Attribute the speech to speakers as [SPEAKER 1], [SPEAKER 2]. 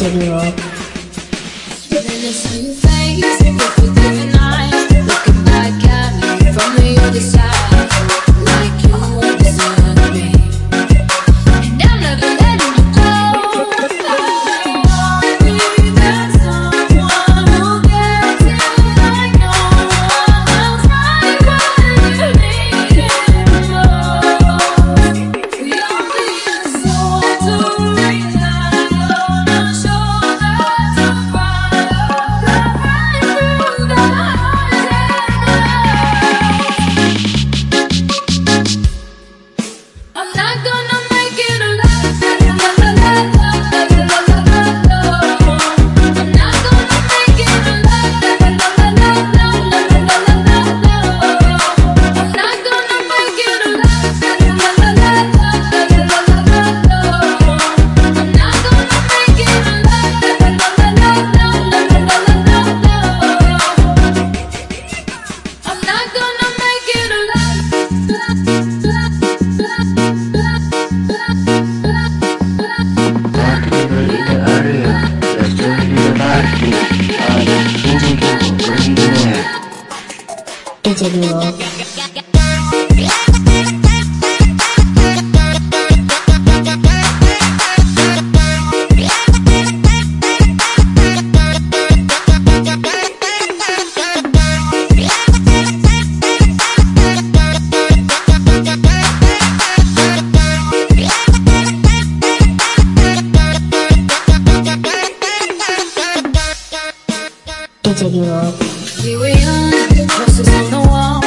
[SPEAKER 1] a
[SPEAKER 2] girl.
[SPEAKER 1] Then your face, with you and I, looking back at me from the other side. estornudo. Take you. Here We are. young, on the wall.